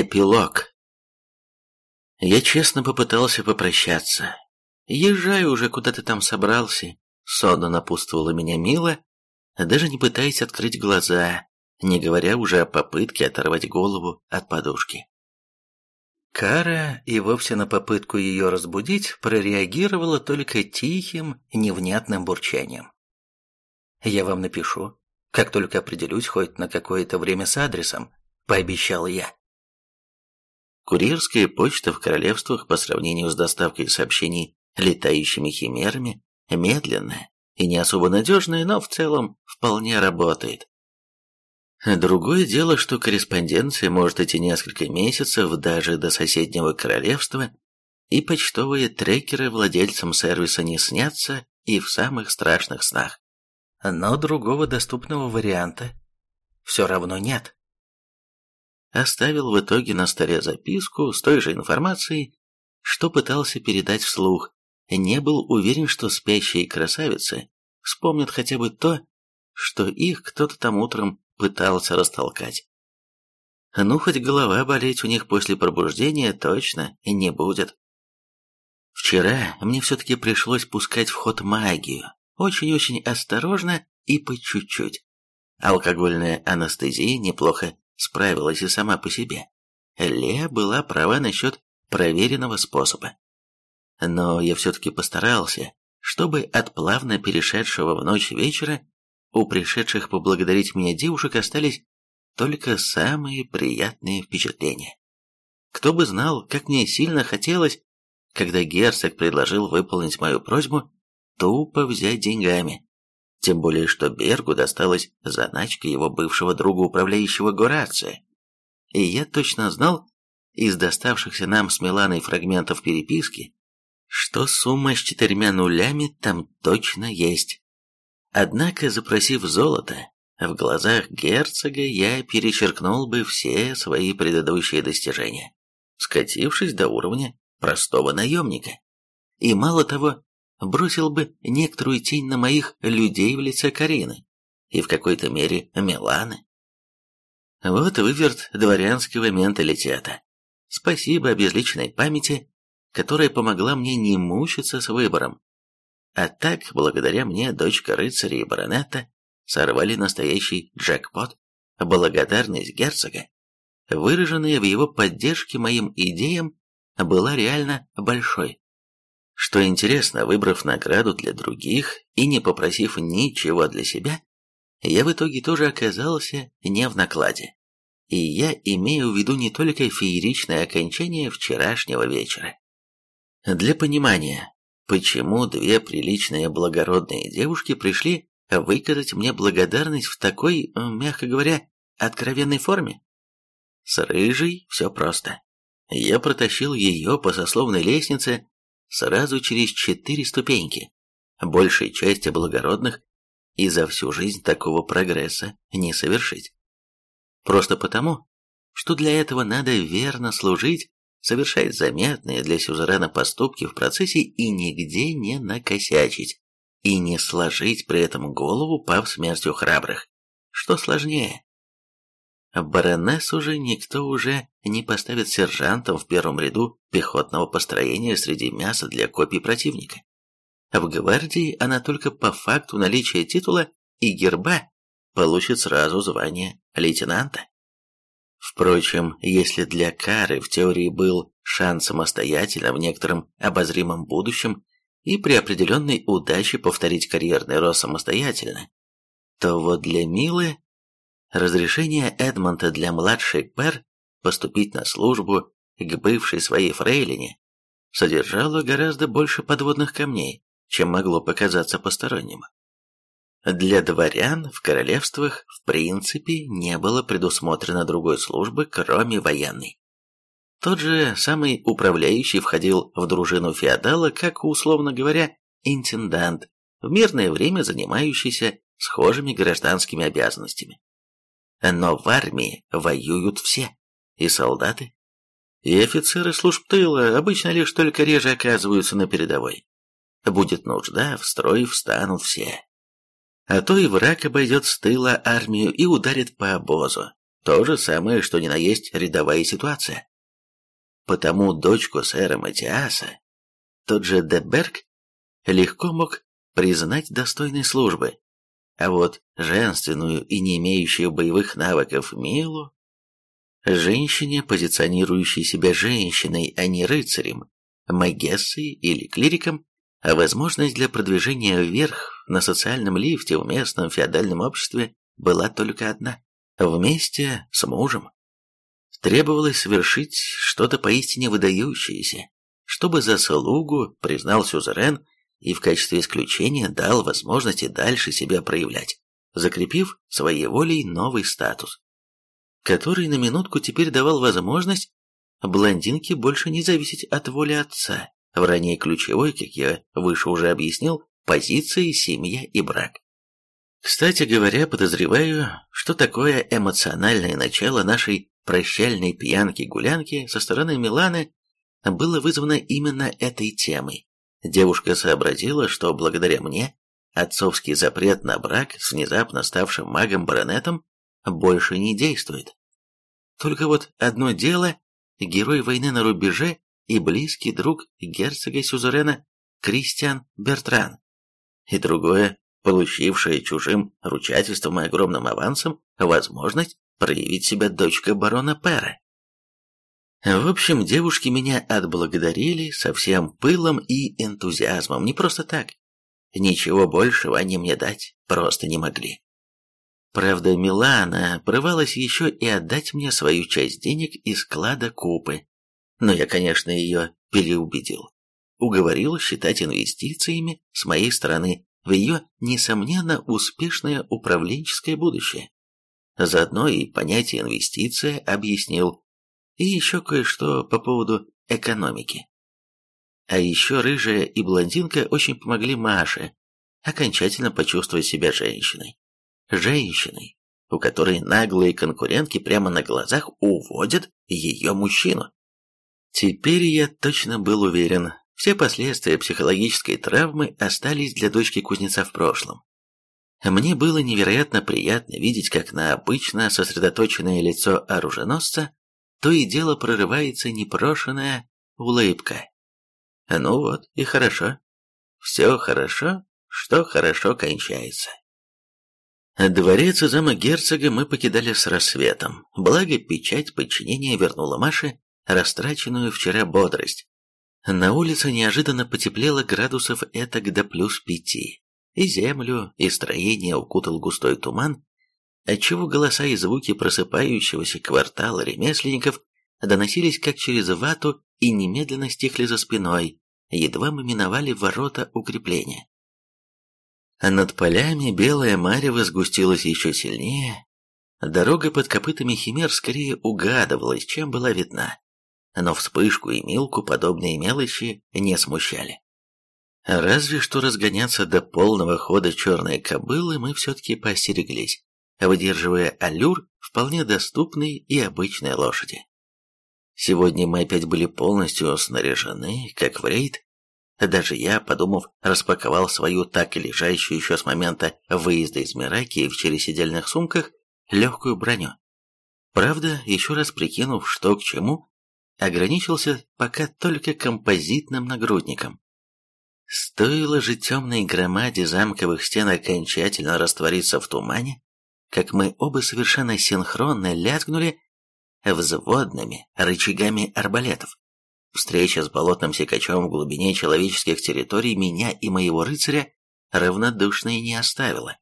Эпилог. Я честно попытался попрощаться. Езжай уже, куда ты там собрался. Сонно напутствовала меня Мила, даже не пытаясь открыть глаза, не говоря уже о попытке оторвать голову от подушки. Кара и вовсе на попытку ее разбудить прореагировала только тихим, невнятным бурчанием. «Я вам напишу, как только определюсь хоть на какое-то время с адресом», — пообещал я. Курьерская почта в королевствах по сравнению с доставкой сообщений летающими химерами медленная и не особо надежная, но в целом вполне работает. Другое дело, что корреспонденция может идти несколько месяцев даже до соседнего королевства, и почтовые трекеры владельцам сервиса не снятся и в самых страшных снах. Но другого доступного варианта все равно нет оставил в итоге на столе записку с той же информацией, что пытался передать вслух. Не был уверен, что спящие красавицы вспомнят хотя бы то, что их кто-то там утром пытался растолкать. Ну, хоть голова болеть у них после пробуждения точно не будет. Вчера мне все-таки пришлось пускать в ход магию, очень-очень осторожно и по чуть-чуть. Алкогольная анестезия неплохо справилась и сама по себе. Леа была права насчет проверенного способа. Но я все-таки постарался, чтобы от плавно перешедшего в ночь вечера у пришедших поблагодарить меня девушек остались только самые приятные впечатления. Кто бы знал, как мне сильно хотелось, когда герцог предложил выполнить мою просьбу, тупо взять деньгами. Тем более, что Бергу досталась заначка его бывшего друга управляющего Горация. И я точно знал из доставшихся нам с Миланой фрагментов переписки, что сумма с четырьмя нулями там точно есть. Однако, запросив золото, в глазах герцога я перечеркнул бы все свои предыдущие достижения, скатившись до уровня простого наемника. И мало того, бросил бы некоторую тень на моих людей в лице Карины и в какой-то мере Миланы. Вот выверт дворянского менталитета. Спасибо обезличенной памяти, которая помогла мне не мучиться с выбором. А так, благодаря мне, дочка рыцаря и баронета сорвали настоящий джекпот, благодарность герцога, выраженная в его поддержке моим идеям, была реально большой. Что интересно, выбрав награду для других и не попросив ничего для себя, я в итоге тоже оказался не в накладе. И я имею в виду не только фееричное окончание вчерашнего вечера. Для понимания, почему две приличные благородные девушки пришли выказать мне благодарность в такой, мягко говоря, откровенной форме? С рыжей все просто. Я протащил ее по сословной лестнице сразу через четыре ступеньки. Большей части благородных и за всю жизнь такого прогресса не совершить. Просто потому, что для этого надо верно служить, совершать заметные для сюзерена поступки в процессе и нигде не накосячить, и не сложить при этом голову, пав смертью храбрых. Что сложнее? Баронессу же никто уже не поставит сержантом в первом ряду пехотного построения среди мяса для копий противника. В гвардии она только по факту наличия титула и герба получит сразу звание лейтенанта. Впрочем, если для Кары в теории был шанс самостоятельно в некотором обозримом будущем и при определенной удаче повторить карьерный рост самостоятельно, то вот для Милы Разрешение Эдмонта для младшей Пер поступить на службу к бывшей своей фрейлине содержало гораздо больше подводных камней, чем могло показаться посторонним. Для дворян в королевствах в принципе не было предусмотрено другой службы, кроме военной. Тот же самый управляющий входил в дружину феодала, как, условно говоря, интендант, в мирное время занимающийся схожими гражданскими обязанностями. Но в армии воюют все. И солдаты, и офицеры служб тыла обычно лишь только реже оказываются на передовой. Будет нужда, в строй встанут все. А то и враг обойдет с тыла армию и ударит по обозу. то же самое, что ни на есть рядовая ситуация. Потому дочку сэра Матиаса, тот же Деберг, легко мог признать достойной службы, а вот женственную и не имеющую боевых навыков Милу, женщине, позиционирующей себя женщиной, а не рыцарем, магессой или клириком, а возможность для продвижения вверх на социальном лифте в местном феодальном обществе была только одна – вместе с мужем. Требовалось совершить что-то поистине выдающееся, чтобы заслугу признал сюзерен и в качестве исключения дал возможности дальше себя проявлять, закрепив своей волей новый статус, который на минутку теперь давал возможность блондинке больше не зависеть от воли отца, в ранее ключевой, как я выше уже объяснил, позиции семья и брак. Кстати говоря, подозреваю, что такое эмоциональное начало нашей прощальной пьянки-гулянки со стороны Миланы было вызвано именно этой темой. Девушка сообразила, что благодаря мне отцовский запрет на брак с внезапно ставшим магом-баронетом больше не действует. Только вот одно дело – герой войны на рубеже и близкий друг герцога-сюзерена Кристиан Бертран, и другое – получившая чужим ручательством и огромным авансом возможность проявить себя дочка барона Пера. В общем, девушки меня отблагодарили со всем пылом и энтузиазмом, не просто так. Ничего большего они мне дать просто не могли. Правда, Милана порывалась еще и отдать мне свою часть денег из склада Купы, но я, конечно, ее переубедил. Уговорил считать инвестициями с моей стороны в ее, несомненно, успешное управленческое будущее. Заодно и понятие инвестиция объяснил, и еще кое-что по поводу экономики. А еще рыжая и блондинка очень помогли Маше окончательно почувствовать себя женщиной. Женщиной, у которой наглые конкурентки прямо на глазах уводят ее мужчину. Теперь я точно был уверен, все последствия психологической травмы остались для дочки кузнеца в прошлом. Мне было невероятно приятно видеть, как на обычно сосредоточенное лицо оруженосца то и дело прорывается непрошенная улыбка. Ну вот, и хорошо. Все хорошо, что хорошо кончается. Дворец и замок герцога мы покидали с рассветом, благо печать подчинения вернула Маше растраченную вчера бодрость. На улице неожиданно потеплело градусов этак до плюс пяти, и землю, и строение укутал густой туман, отчего голоса и звуки просыпающегося квартала ремесленников доносились как через вату и немедленно стихли за спиной, едва мы миновали ворота укрепления. А над полями белая марево сгустилась еще сильнее, дорога под копытами химер скорее угадывалась, чем была видна, но вспышку и милку подобные мелочи не смущали. Разве что разгоняться до полного хода черной кобылы мы все-таки постереглись выдерживая аллюр вполне доступной и обычной лошади. Сегодня мы опять были полностью снаряжены, как в рейд. Даже я, подумав, распаковал свою так и лежащую еще с момента выезда из Мираки в чересидельных сумках легкую броню. Правда, еще раз прикинув, что к чему, ограничился пока только композитным нагрудником. Стоило же темной громаде замковых стен окончательно раствориться в тумане, как мы оба совершенно синхронно лязгнули взводными рычагами арбалетов. Встреча с болотным секачом в глубине человеческих территорий меня и моего рыцаря равнодушной не оставила.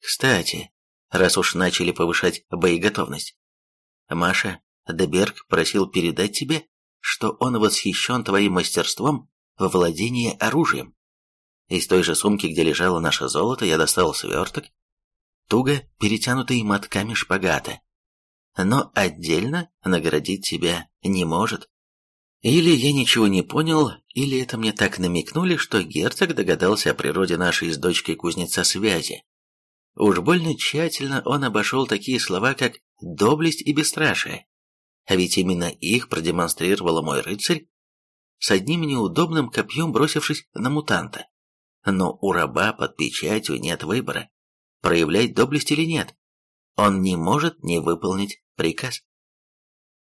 Кстати, раз уж начали повышать боеготовность, Маша, Деберг просил передать тебе, что он восхищен твоим мастерством во владении оружием. Из той же сумки, где лежало наше золото, я достал сверток туго перетянутый мотками шпагата. Но отдельно наградить тебя не может. Или я ничего не понял, или это мне так намекнули, что герцог догадался о природе нашей с дочкой кузнеца связи. Уж больно тщательно он обошел такие слова, как «доблесть» и «бесстрашие». А ведь именно их продемонстрировал мой рыцарь, с одним неудобным копьем бросившись на мутанта. Но у раба под печатью нет выбора проявлять доблесть или нет. он не может не выполнить приказ.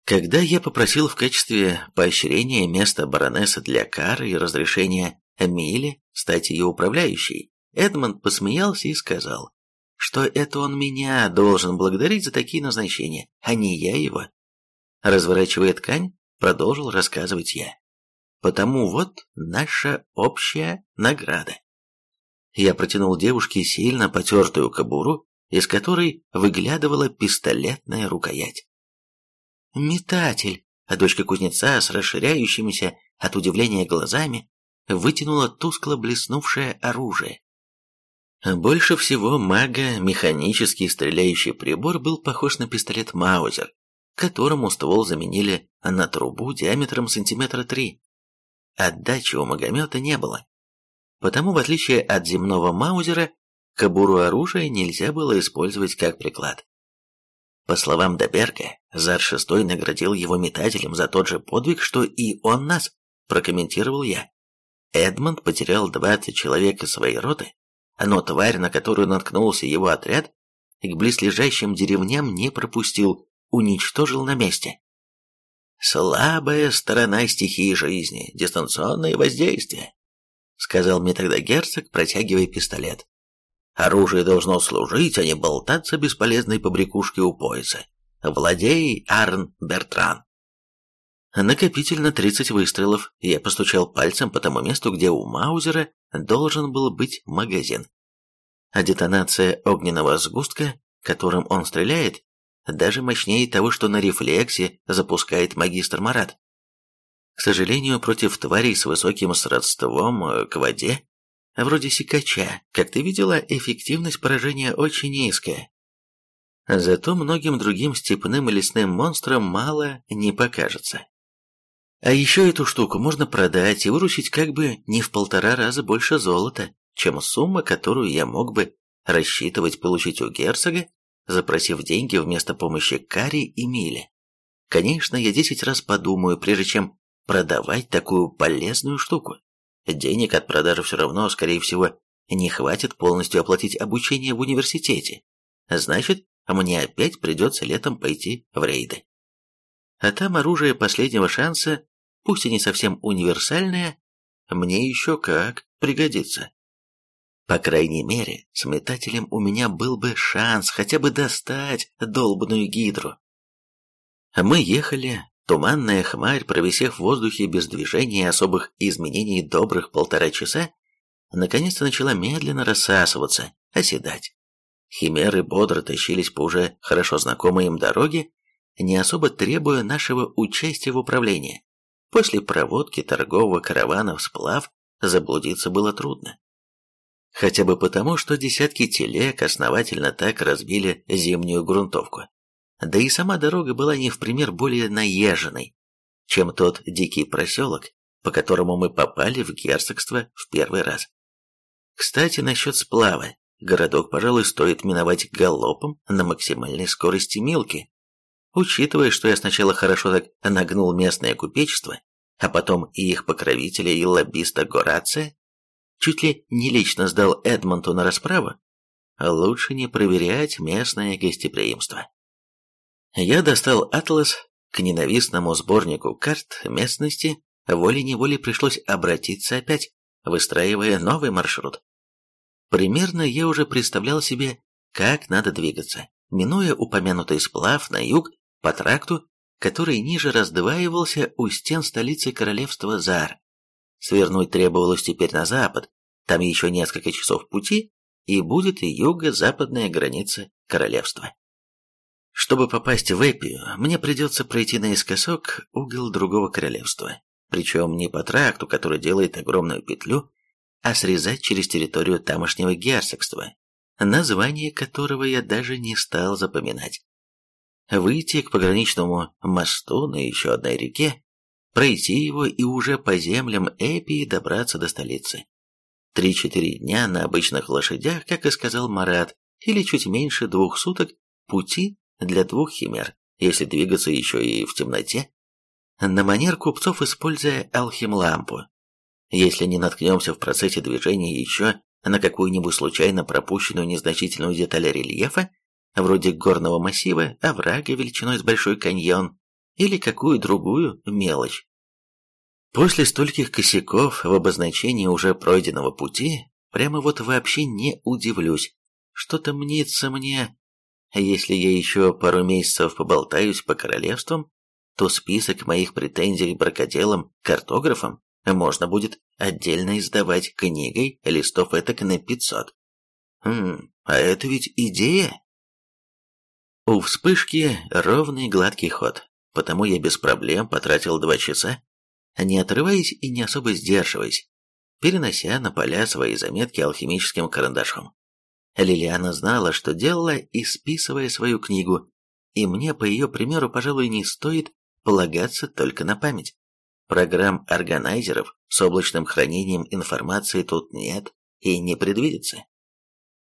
Когда я попросил в качестве поощрения место баронессы для кары и разрешения Миле стать ее управляющей, Эдмонд посмеялся и сказал, что это он меня должен благодарить за такие назначения, а не я его. Разворачивая ткань, продолжил рассказывать я. Потому вот наша общая награда. Я протянул девушке сильно потертую кобуру, из которой выглядывала пистолетная рукоять. «Метатель!» А дочка кузнеца с расширяющимися от удивления глазами вытянула тускло блеснувшее оружие. Больше всего мага механический стреляющий прибор был похож на пистолет Маузер, которому ствол заменили на трубу диаметром сантиметра три. Отдачи у магомета не было. Потому, в отличие от земного Маузера, кобуру оружия нельзя было использовать как приклад. По словам Доберга, Зар Шестой наградил его метателем за тот же подвиг, что и он нас, прокомментировал я. Эдмонд потерял 20 человек из своей роты, но тварь, на которую наткнулся его отряд, к близлежащим деревням не пропустил, уничтожил на месте. «Слабая сторона стихии жизни, дистанционное воздействие», сказал мне тогда герцог, протягивая пистолет. Оружие должно служить, а не болтаться бесполезной побрякушки у пояса. Владей, Арн Бертран. Накопитель на 30 выстрелов. Я постучал пальцем по тому месту, где у Маузера должен был быть магазин. А детонация огненного сгустка, которым он стреляет, даже мощнее того, что на рефлексе запускает магистр Марат. К сожалению, против тварей с высоким сродством к воде вроде сикача, как ты видела, эффективность поражения очень низкая. Зато многим другим степным и лесным монстрам мало не покажется. А еще эту штуку можно продать и выручить как бы не в полтора раза больше золота, чем сумма, которую я мог бы рассчитывать получить у герцога, запросив деньги вместо помощи Кари и Миле. Конечно, я десять раз подумаю, прежде чем продавать такую полезную штуку. Денег от продажи все равно, скорее всего, не хватит полностью оплатить обучение в университете. Значит, мне опять придется летом пойти в рейды. А там оружие последнего шанса, пусть и не совсем универсальное, мне еще как пригодится. По крайней мере, с метателем у меня был бы шанс хотя бы достать долбанную гидру. Мы ехали, Туманная хмарь, провисев в воздухе без движения и особых изменений добрых полтора часа, наконец-то начала медленно рассасываться, оседать. Химеры бодро тащились по уже хорошо знакомой им дороге, не особо требуя нашего участия в управлении. После проводки торгового каравана в сплав заблудиться было трудно. Хотя бы потому, что десятки телег основательно так разбили зимнюю грунтовку. Да и сама дорога была не в пример более наезженной, чем тот дикий проселок, по которому мы попали в герцогство в первый раз. Кстати, насчет сплава. Городок, пожалуй, стоит миновать галопом на максимальной скорости милки. Учитывая, что я сначала хорошо так нагнул местное купечество, а потом и их покровителя и лоббиста Горация, чуть ли не лично сдал Эдмонту на расправу, лучше не проверять местное гостеприимство. Я достал атлас к ненавистному сборнику карт местности, волей-неволей пришлось обратиться опять, выстраивая новый маршрут. Примерно я уже представлял себе, как надо двигаться, минуя упомянутый сплав на юг по тракту, который ниже раздваивался у стен столицы королевства Зар. Свернуть требовалось теперь на запад, там еще несколько часов пути, и будет и юго-западная граница королевства. Чтобы попасть в Эпию, мне придется пройти наискосок угол другого королевства, причем не по тракту, который делает огромную петлю, а срезать через территорию тамошнего герцогства, название которого я даже не стал запоминать. Выйти к пограничному мосту на еще одной реке, пройти его и уже по землям Эпии добраться до столицы. Три-четыре дня на обычных лошадях, как и сказал Марат, или чуть меньше двух суток пути для двух химер, если двигаться еще и в темноте. На манер купцов, используя алхимлампу. Если не наткнемся в процессе движения еще на какую-нибудь случайно пропущенную незначительную деталь рельефа, вроде горного массива, оврага величиной с большой каньон или какую другую мелочь. После стольких косяков в обозначении уже пройденного пути, прямо вот вообще не удивлюсь. Что-то мнится мне, если я еще пару месяцев поболтаюсь по королевствам, то список моих претензий бракоделам, картографам можно будет отдельно издавать книгой листов этак на 500. Хм, а это ведь идея. У вспышки ровный гладкий ход, потому я без проблем потратил два часа, не отрываясь и не особо сдерживаясь, перенося на поля свои заметки алхимическим карандашом. Лилиана знала, что делала, и списывая свою книгу, и мне, по ее примеру, пожалуй, не стоит полагаться только на память. Программ-органайзеров с облачным хранением информации тут нет и не предвидится.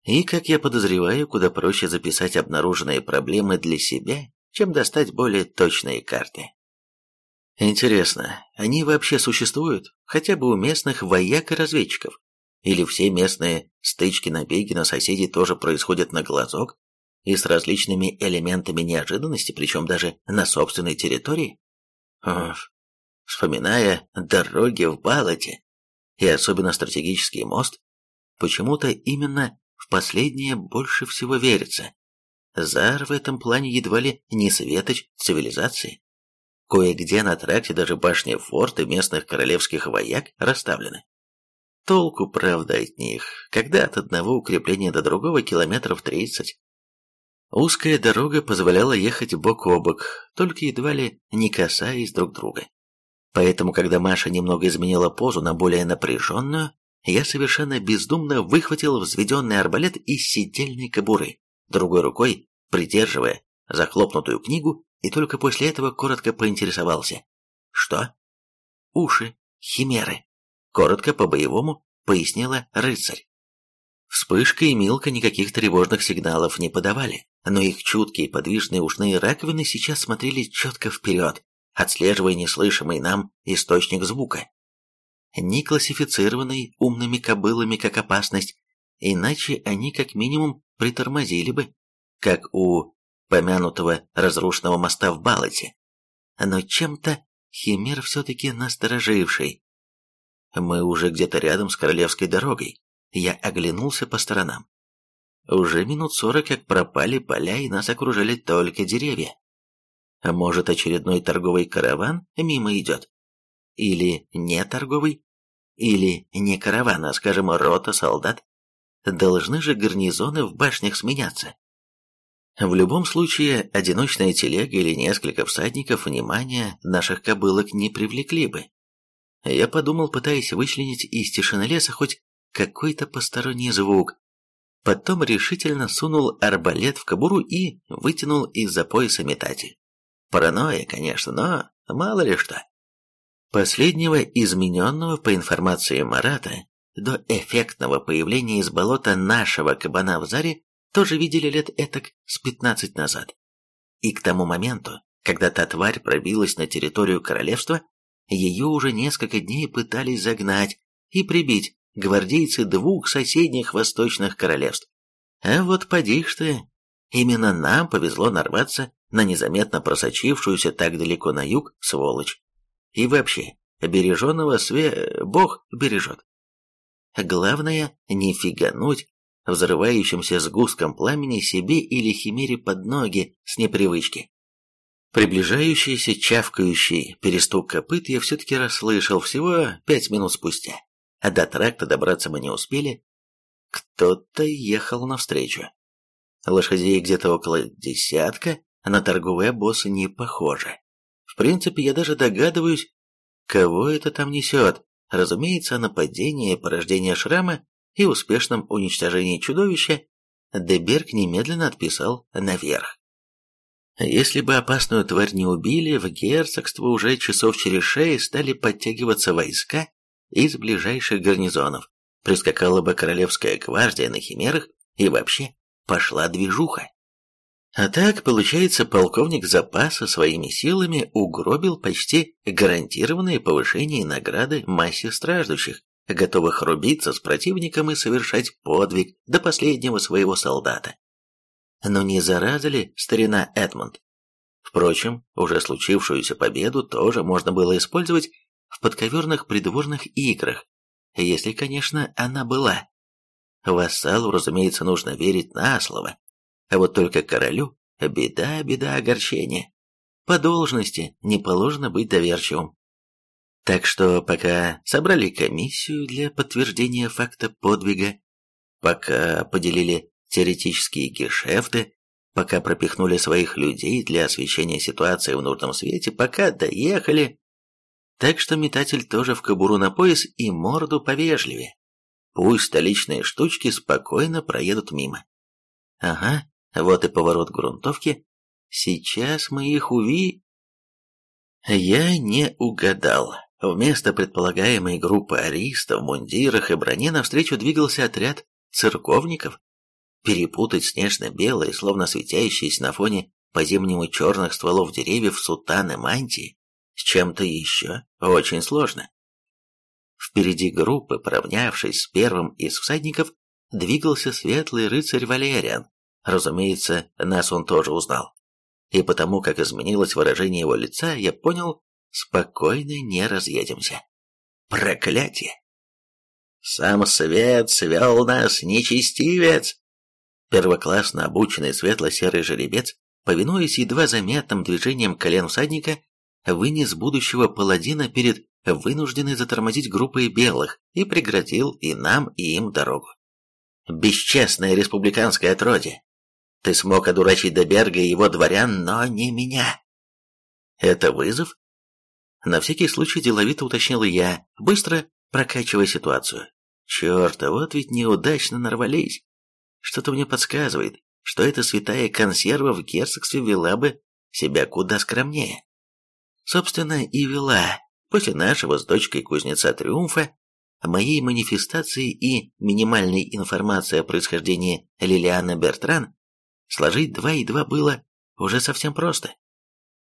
И, как я подозреваю, куда проще записать обнаруженные проблемы для себя, чем достать более точные карты. Интересно, они вообще существуют, хотя бы у местных вояк и разведчиков? Или все местные стычки-набеги на соседей тоже происходят на глазок и с различными элементами неожиданности, причем даже на собственной территории? Оф. Вспоминая дороги в Балате, и особенно стратегический мост, почему-то именно в последнее больше всего верится. Зар в этом плане едва ли не светоч цивилизации. Кое-где на тракте даже башни форта местных королевских вояк расставлены. Толку, правда, от них, когда от одного укрепления до другого километров тридцать. Узкая дорога позволяла ехать бок о бок, только едва ли не касаясь друг друга. Поэтому, когда Маша немного изменила позу на более напряженную, я совершенно бездумно выхватил взведенный арбалет из сидельной кобуры, другой рукой придерживая захлопнутую книгу, и только после этого коротко поинтересовался. «Что?» «Уши, химеры», — коротко по-боевому пояснила рыцарь. Вспышка и Милка никаких тревожных сигналов не подавали, но их чуткие подвижные ушные раковины сейчас смотрели четко вперед, отслеживая неслышимый нам источник звука. Не классифицированный умными кобылами как опасность, иначе они как минимум притормозили бы, как у помянутого разрушенного моста в Балате. Но чем-то Химер все-таки настороживший. Мы уже где-то рядом с Королевской дорогой. Я оглянулся по сторонам. Уже минут сорок как пропали поля, и нас окружали только деревья. А может, очередной торговый караван мимо идет? Или не торговый? Или не караван, а, скажем, рота солдат? Должны же гарнизоны в башнях сменяться. В любом случае, одиночная телега или несколько всадников внимания наших кобылок не привлекли бы. Я подумал, пытаясь вычленить из тишины леса хоть какой-то посторонний звук. Потом решительно сунул арбалет в кобуру и вытянул из-за пояса метатель. Паранойя, конечно, но мало ли что. Последнего измененного, по информации Марата, до эффектного появления из болота нашего кабана в заре тоже видели лет этак с пятнадцать назад. И к тому моменту, когда та тварь пробилась на территорию королевства, ее уже несколько дней пытались загнать и прибить гвардейцы двух соседних восточных королевств. А вот поди ты, именно нам повезло нарваться на незаметно просочившуюся так далеко на юг сволочь. И вообще, береженного све Бог бережет. Главное, не фигануть взрывающимся сгустком пламени себе или химере под ноги с непривычки. Приближающийся чавкающий перестук копыт я все-таки расслышал всего пять минут спустя, а до тракта добраться мы не успели. Кто-то ехал навстречу. Лошадей где-то около десятка, а на торговые обосы не похоже. В принципе, я даже догадываюсь, кого это там несет. Разумеется, о нападении порождения шрама и успешном уничтожении чудовища Деберг немедленно отписал наверх. Если бы опасную тварь не убили, в герцогство уже часов через шесть стали подтягиваться войска из ближайших гарнизонов. Прискакала бы королевская гвардия на химерах и вообще пошла движуха. А так, получается, полковник запаса своими силами угробил почти гарантированное повышение награды массе страждущих, готовых рубиться с противником и совершать подвиг до последнего своего солдата. Но не зараза ли старина Эдмонд? Впрочем, уже случившуюся победу тоже можно было использовать в подковерных придворных играх, если, конечно, она была. Вассалу, разумеется, нужно верить на слово, а вот только королю беда, беда, огорчение. По должности не положено быть доверчивым. Так что пока собрали комиссию для подтверждения факта подвига, пока поделили теоретические гешефты, пока пропихнули своих людей для освещения ситуации в нужном свете, пока доехали. Так что метатель тоже в кобуру на пояс и морду повежливее. Пусть столичные штучки спокойно проедут мимо. Ага, вот и поворот грунтовки. Сейчас мы их уви... Я не угадал. Вместо предполагаемой группы аристов в мундирах и броне навстречу двигался отряд церковников. Перепутать снежно-белые, словно светящиеся на фоне по-зимнему черных стволов деревьев сутаны мантии с чем-то еще очень сложно. Впереди группы, поравнявшись с первым из всадников, двигался светлый рыцарь Валериан. Разумеется, нас он тоже узнал. И потому, как изменилось выражение его лица, я понял, спокойно не разъедемся. Проклятие! Сам свет свел нас, нечестивец! Первоклассно обученный светло-серый жеребец, повинуясь едва заметным движением колен всадника, вынес будущего паладина перед вынужденной затормозить группой белых и преградил и нам, и им дорогу. Бесчестное республиканское отродье! Ты смог одурачить Деберга и его дворян, но не меня. Это вызов? На всякий случай деловито уточнил я, быстро прокачивая ситуацию. Черт, а вот ведь неудачно нарвались. Что-то мне подсказывает, что эта святая консерва в герцогстве вела бы себя куда скромнее. Собственно, и вела, после нашего с дочкой кузнеца Триумфа, моей манифестации и минимальной информации о происхождении Лилианы Бертран, сложить два и два было уже совсем просто.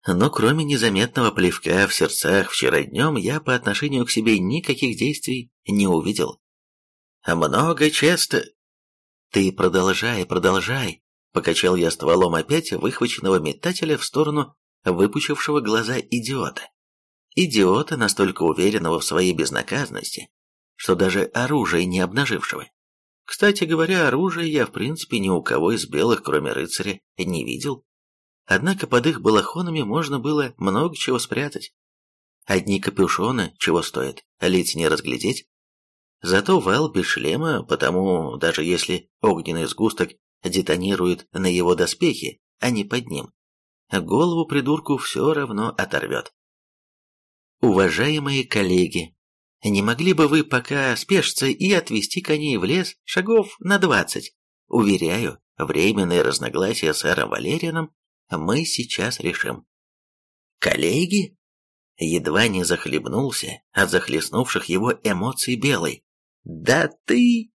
Но кроме незаметного плевка в сердцах вчера днем, я по отношению к себе никаких действий не увидел. Много часто... Ты продолжай, продолжай, покачал я стволом опять выхваченного метателя в сторону выпучившего глаза идиота. Идиота, настолько уверенного в своей безнаказанности, что даже оружие не обнажившего. Кстати говоря, оружия я в принципе ни у кого из белых, кроме рыцаря, не видел. Однако под их балахонами можно было много чего спрятать. Одни капюшоны чего стоят, лиц не разглядеть. Зато вал без шлема, потому даже если огненный сгусток детонирует на его доспехи, а не под ним, голову придурку все равно оторвет. Уважаемые коллеги, не могли бы вы пока спешиться и отвезти коней в лес шагов на двадцать? Уверяю, временные разногласия с сэром Валерианом мы сейчас решим. Коллеги? Едва не захлебнулся от захлестнувших его эмоций белый. Да ты...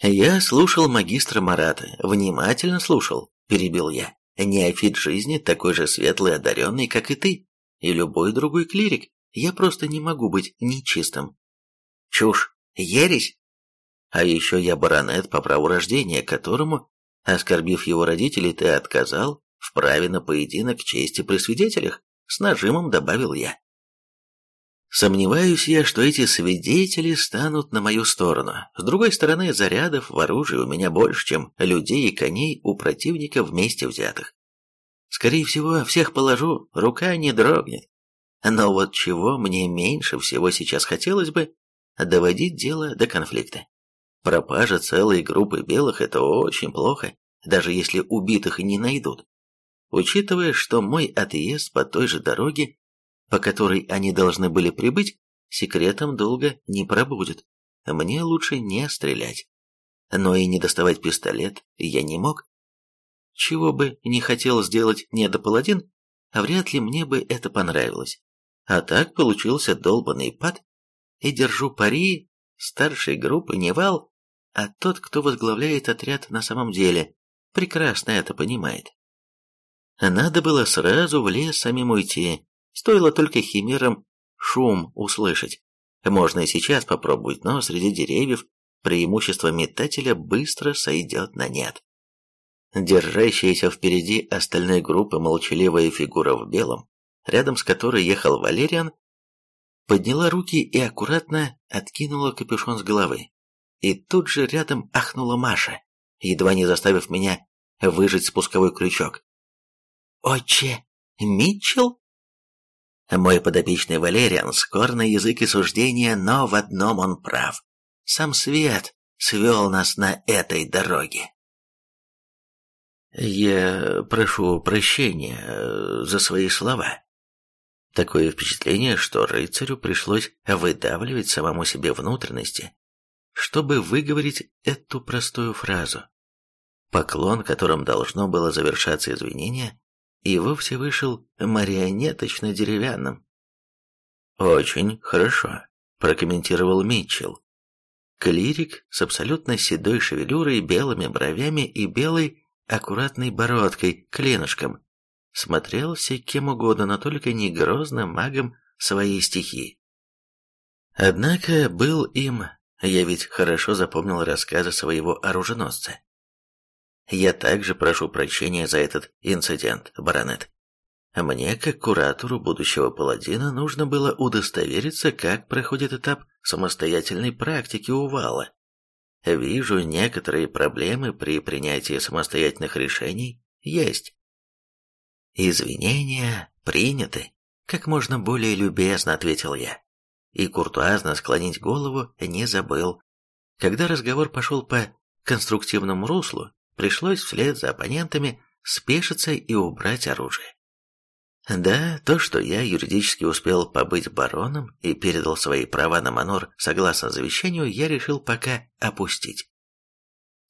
Я слушал магистра Марата, внимательно слушал, перебил я. Неофит жизни такой же светлый одаренный, как и ты, и любой другой клирик. Я просто не могу быть нечистым. Чушь, ересь. А еще я баронет по праву рождения, которому, оскорбив его родителей, ты отказал в праве на поединок чести при свидетелях, с нажимом добавил я. Сомневаюсь я, что эти свидетели станут на мою сторону. С другой стороны, зарядов в оружии у меня больше, чем людей и коней у противника вместе взятых. Скорее всего, всех положу, рука не дрогнет. Но вот чего мне меньше всего сейчас хотелось бы, доводить дело до конфликта. Пропажа целой группы белых – это очень плохо, даже если убитых не найдут. Учитывая, что мой отъезд по той же дороге, по которой они должны были прибыть, секретом долго не пробудет. Мне лучше не стрелять. Но и не доставать пистолет я не мог. Чего бы не хотел сделать недопаладин, вряд ли мне бы это понравилось. А так получился долбанный пад, и держу пари, старшей группы не вал, а тот, кто возглавляет отряд на самом деле, прекрасно это понимает. Надо было сразу в лес самим уйти, стоило только химерам шум услышать. Можно и сейчас попробовать, но среди деревьев преимущество метателя быстро сойдет на нет. Держащаяся впереди остальной группы молчаливая фигура в белом, рядом с которой ехал Валериан, подняла руки и аккуратно откинула капюшон с головы. И тут же рядом ахнула Маша, едва не заставив меня выжать спусковой крючок. «Отче, Митчелл?» Мой подопечный Валериан скор на язык и суждения, но в одном он прав. Сам свет свел нас на этой дороге. Я прошу прощения э, за свои слова. Такое впечатление, что рыцарю пришлось выдавливать самому себе внутренности, чтобы выговорить эту простую фразу. Поклон, которым должно было завершаться извинение, и вовсе вышел марионеточно-деревянным. «Очень хорошо», – прокомментировал Митчелл. Клирик с абсолютно седой шевелюрой, белыми бровями и белой аккуратной бородкой, клинышком, смотрелся кем угодно, но только не грозным магом своей стихии. Однако был им, я ведь хорошо запомнил рассказы своего оруженосца. Я также прошу прощения за этот инцидент, баронет. Мне, как куратору будущего паладина, нужно было удостовериться, как проходит этап самостоятельной практики у Вала. Вижу, некоторые проблемы при принятии самостоятельных решений есть. Извинения приняты, как можно более любезно ответил я. И куртуазно склонить голову не забыл. Когда разговор пошел по конструктивному руслу, пришлось вслед за оппонентами спешиться и убрать оружие. Да, то, что я юридически успел побыть бароном и передал свои права на манор согласно завещанию, я решил пока опустить.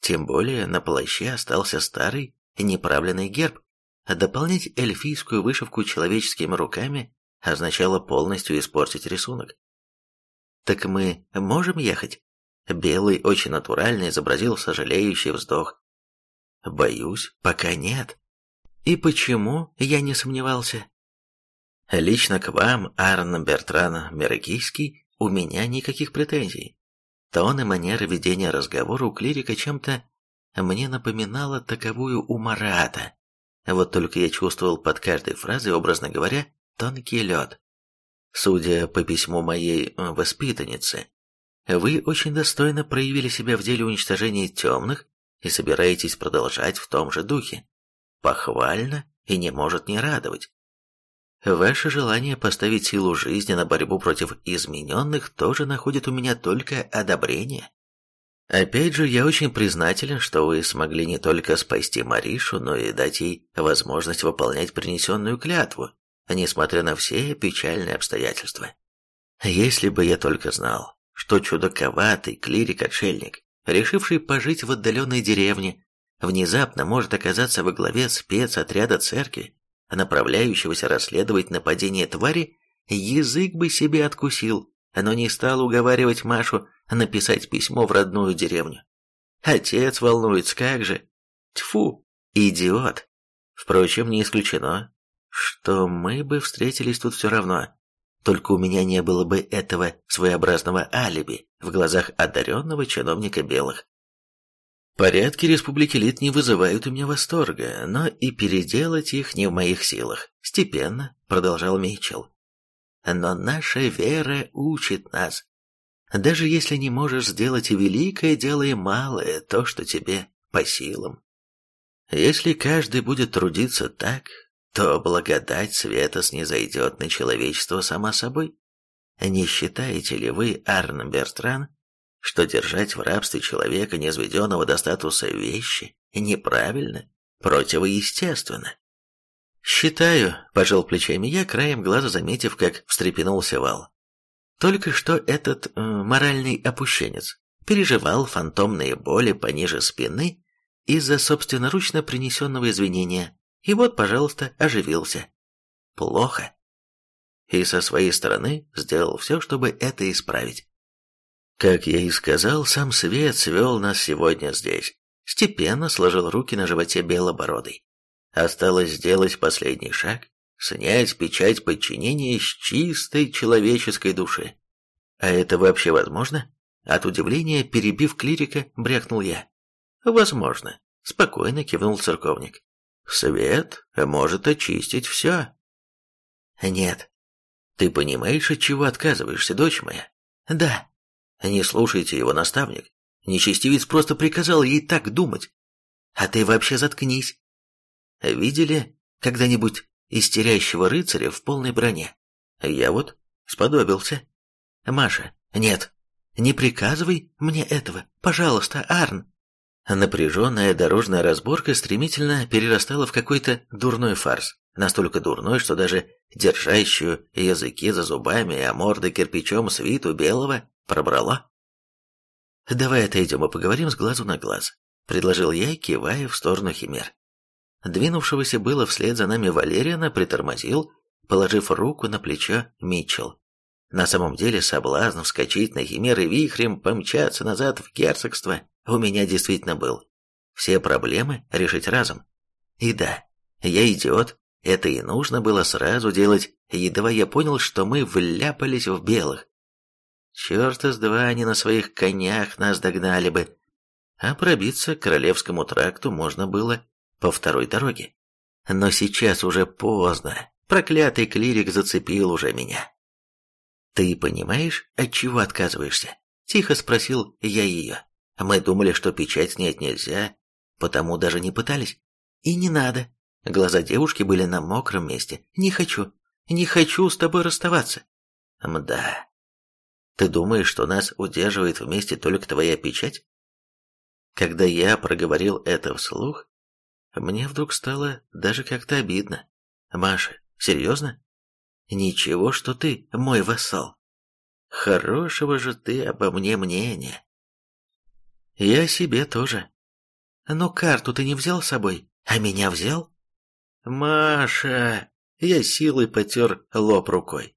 Тем более на плаще остался старый, неправленный герб, дополнять эльфийскую вышивку человеческими руками означало полностью испортить рисунок. «Так мы можем ехать?» Белый очень натурально изобразил сожалеющий вздох. Боюсь, пока нет. И почему, я не сомневался. Лично к вам, Арн Бертран Меракийский, у меня никаких претензий. Тон и манера ведения разговора у клирика чем-то мне напоминала таковую у Марата. Вот только я чувствовал под каждой фразой, образно говоря, тонкий лед. Судя по письму моей воспитанницы, вы очень достойно проявили себя в деле уничтожения темных и собираетесь продолжать в том же духе. Похвально и не может не радовать. Ваше желание поставить силу жизни на борьбу против измененных тоже находит у меня только одобрение. Опять же, я очень признателен, что вы смогли не только спасти Маришу, но и дать ей возможность выполнять принесенную клятву, несмотря на все печальные обстоятельства. Если бы я только знал, что чудаковатый клирик-отшельник решивший пожить в отдаленной деревне, внезапно может оказаться во главе спецотряда церкви, направляющегося расследовать нападение твари, язык бы себе откусил, но не стал уговаривать Машу написать письмо в родную деревню. Отец волнуется, как же. Тьфу, идиот. Впрочем, не исключено, что мы бы встретились тут все равно. Только у меня не было бы этого своеобразного алиби в глазах одаренного чиновника белых. Порядки Республики Лит не вызывают у меня восторга, но и переделать их не в моих силах. Степенно, продолжал Митчелл. Но наша вера учит нас. Даже если не можешь сделать великое, делай малое, то, что тебе по силам. Если каждый будет трудиться так, то благодать света снизойдет на человечество сама собой. Не считаете ли вы, Арн Бертран, что держать в рабстве человека, низведенного до статуса вещи, неправильно, противоестественно? «Считаю», – пожал плечами я, краем глаза заметив, как встрепенулся Вал. Только что этот э, моральный опущенец переживал фантомные боли пониже спины из-за собственноручно принесенного извинения и вот, пожалуйста, оживился. Плохо. И со своей стороны сделал все, чтобы это исправить. Как я и сказал, сам свет свел нас сегодня здесь. Степенно сложил руки на животе белобородый. Осталось сделать последний шаг, снять печать подчинения с чистой человеческой души. А это вообще возможно? От удивления, перебив клирика, брякнул я. Возможно. спокойно кивнул церковник. Свет может очистить все. Нет. Ты понимаешь, от чего отказываешься, дочь моя? Да. Не слушайте его, наставник. Нечестивец просто приказал ей так думать. А ты вообще заткнись. Видели когда-нибудь истерящего рыцаря в полной броне? Я вот сподобился. Маша, нет, не приказывай мне этого, пожалуйста, Арн. Напряженная дорожная разборка стремительно перерастала в какой-то дурной фарс. Настолько дурной, что даже держащую языки за зубами, а морды кирпичом свиту белого пробрало. «Давай отойдем и поговорим с глазу на глаз», — предложил я, кивая в сторону химер. Двинувшегося было вслед за нами Валериана притормозил, положив руку на плечо Митчелл. На самом деле соблазн вскочить на химеры вихрем, помчаться назад в герцогство у меня действительно был. Все проблемы решить разом. И да, я идиот, это и нужно было сразу делать, едва я понял, что мы вляпались в белых. Черта с два они на своих конях нас догнали бы, а пробиться к Королевскому тракту можно было по второй дороге. Но сейчас уже поздно, проклятый клирик зацепил уже меня. «Ты понимаешь, от чего отказываешься?» – тихо спросил я ее. Мы думали, что печать снять нельзя, потому даже не пытались. И не надо. Глаза девушки были на мокром месте. Не хочу. Не хочу с тобой расставаться. Мда. Ты думаешь, что нас удерживает вместе только твоя печать? Когда я проговорил это вслух, мне вдруг стало даже как-то обидно. Маша, серьезно? Ничего, что ты мой вассал. Хорошего же ты обо мне мнения. Я себе тоже. Но карту ты не взял с собой, а меня взял? Маша, я силой потер лоб рукой.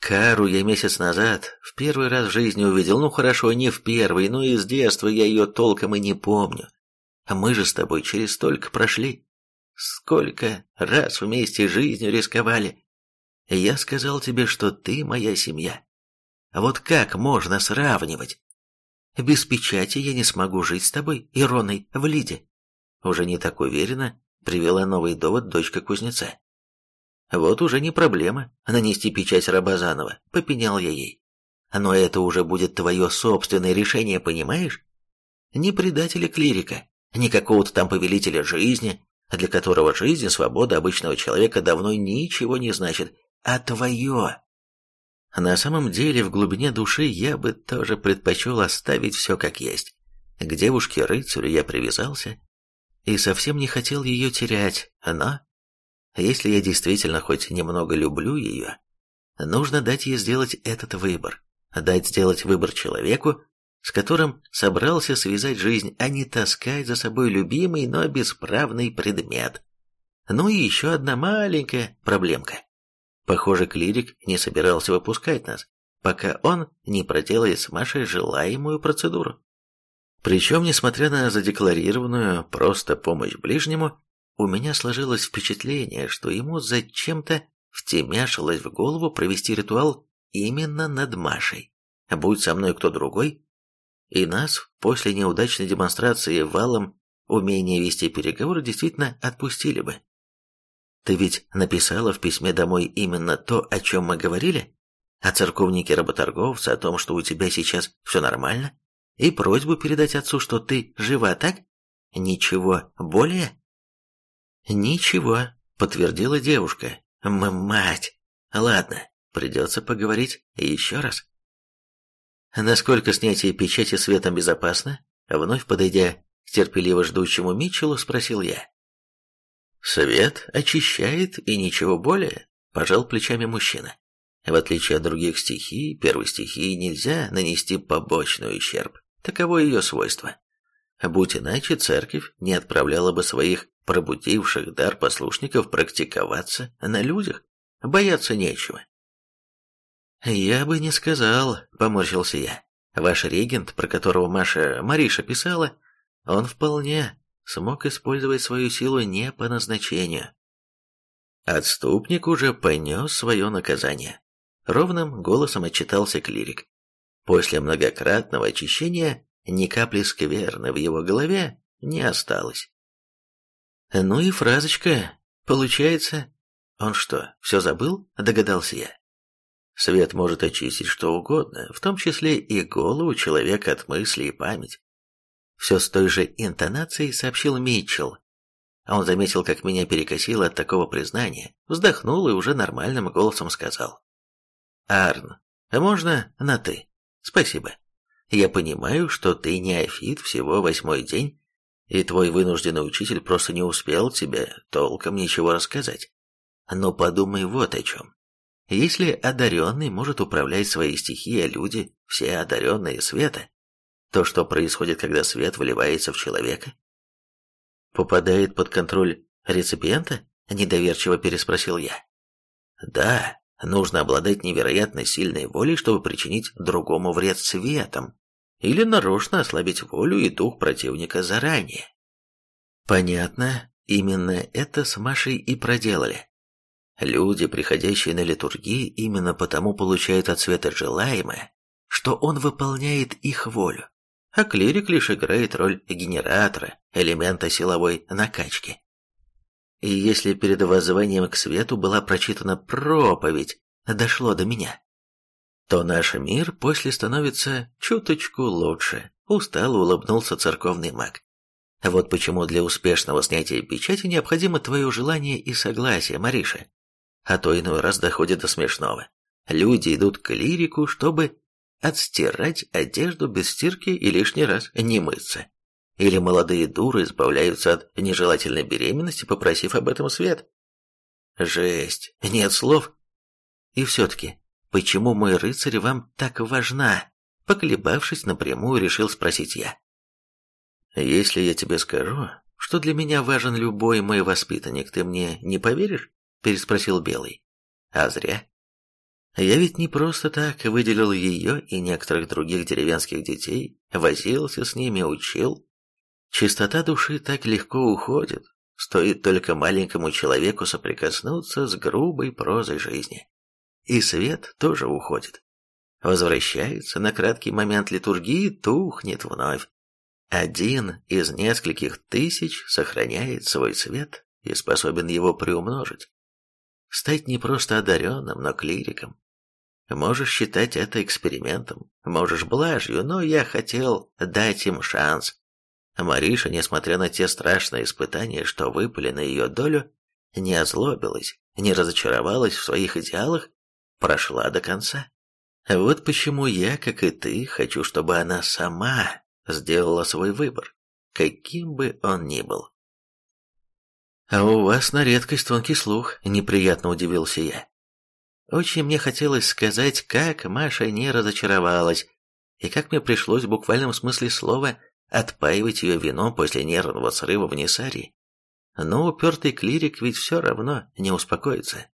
Кару я месяц назад в первый раз в жизни увидел, ну хорошо, не в первый, но из детства я ее толком и не помню. А мы же с тобой через столько прошли. Сколько раз вместе жизнью рисковали. Я сказал тебе, что ты моя семья. Вот как можно сравнивать? Без печати я не смогу жить с тобой, Ироной, в Лиде. Уже не так уверенно привела новый довод дочка кузнеца. Вот уже не проблема нанести печать Рабазанова, попенял я ей. Но это уже будет твое собственное решение, понимаешь? Не предателя клирика, не какого-то там повелителя жизни, для которого жизнь и свобода обычного человека давно ничего не значит, а твое. На самом деле, в глубине души я бы тоже предпочел оставить все как есть. К девушке-рыцарю я привязался и совсем не хотел ее терять, но, если я действительно хоть немного люблю ее, нужно дать ей сделать этот выбор, дать сделать выбор человеку, с которым собрался связать жизнь, а не таскать за собой любимый, но бесправный предмет. Ну и еще одна маленькая проблемка. Похоже, клирик не собирался выпускать нас, пока он не проделает с Машей желаемую процедуру. Причем, несмотря на задекларированную просто помощь ближнему, у меня сложилось впечатление, что ему зачем-то втемяшилось в голову провести ритуал именно над Машей. Будь со мной кто другой, и нас после неудачной демонстрации валом умения вести переговоры действительно отпустили бы. Ты ведь написала в письме домой именно то, о чем мы говорили? О церковнике-работорговце, о том, что у тебя сейчас все нормально? И просьбу передать отцу, что ты жива, так? Ничего более? Ничего, подтвердила девушка. М мать. Ладно, придется поговорить еще раз. Насколько снятие печати светом безопасно? Вновь подойдя к терпеливо ждущему Митчеллу, спросил я. Свет очищает и ничего более, пожал плечами мужчина. В отличие от других стихий, первой стихии нельзя нанести побочный ущерб. Таково ее свойство. Будь иначе, церковь не отправляла бы своих пробудивших дар послушников практиковаться на людях. Бояться нечего. «Я бы не сказал», — поморщился я. «Ваш регент, про которого Маша Мариша писала, он вполне смог использовать свою силу не по назначению. Отступник уже понес свое наказание. Ровным голосом отчитался клирик. После многократного очищения ни капли скверны в его голове не осталось. Ну и фразочка, получается. Он что, все забыл? Догадался я. Свет может очистить что угодно, в том числе и голову человека от мысли и память. Все с той же интонацией сообщил Митчелл. А он заметил, как меня перекосило от такого признания, вздохнул и уже нормальным голосом сказал. «Арн, можно на «ты»? Спасибо. Я понимаю, что ты неофит всего восьмой день, и твой вынужденный учитель просто не успел тебе толком ничего рассказать. Но подумай вот о чем. Если одаренный может управлять своей стихией, а люди все одаренные света, то что происходит, когда свет выливается в человека? Попадает под контроль реципиента? Недоверчиво переспросил я. Да, нужно обладать невероятно сильной волей, чтобы причинить другому вред светом, или нарочно ослабить волю и дух противника заранее. Понятно, именно это с Машей и проделали. Люди, приходящие на литургии, именно потому получают от света желаемое, что он выполняет их волю, а клирик лишь играет роль генератора, элемента силовой накачки. И если перед воззванием к свету была прочитана проповедь, дошло до меня, то наш мир после становится чуточку лучше, устало улыбнулся церковный маг. Вот почему для успешного снятия печати необходимо твое желание и согласие, Мариша. А то иной раз доходит до смешного. Люди идут к лирику, чтобы отстирать одежду без стирки и лишний раз не мыться. Или молодые дуры избавляются от нежелательной беременности, попросив об этом свет. Жесть, нет слов. И все-таки, «Почему, мой рыцарь, вам так важна?» Поколебавшись напрямую, решил спросить я. «Если я тебе скажу, что для меня важен любой мой воспитанник, ты мне не поверишь?» Переспросил Белый. «А зря. Я ведь не просто так выделил ее и некоторых других деревенских детей, возился с ними, учил. Чистота души так легко уходит, стоит только маленькому человеку соприкоснуться с грубой прозой жизни и свет тоже уходит. Возвращается на краткий момент литургии, тухнет вновь. Один из нескольких тысяч сохраняет свой свет и способен его приумножить. Стать не просто одаренным, но клириком. Можешь считать это экспериментом, можешь блажью, но я хотел дать им шанс. Мариша, несмотря на те страшные испытания, что выпали на ее долю, не озлобилась, не разочаровалась в своих идеалах прошла до конца. Вот почему я, как и ты, хочу, чтобы она сама сделала свой выбор, каким бы он ни был. «А у вас на редкость тонкий слух», — неприятно удивился я. Очень мне хотелось сказать, как Маша не разочаровалась, и как мне пришлось в буквальном смысле слова отпаивать ее вином после нервного срыва в Несарии. Но упертый клирик ведь все равно не успокоится.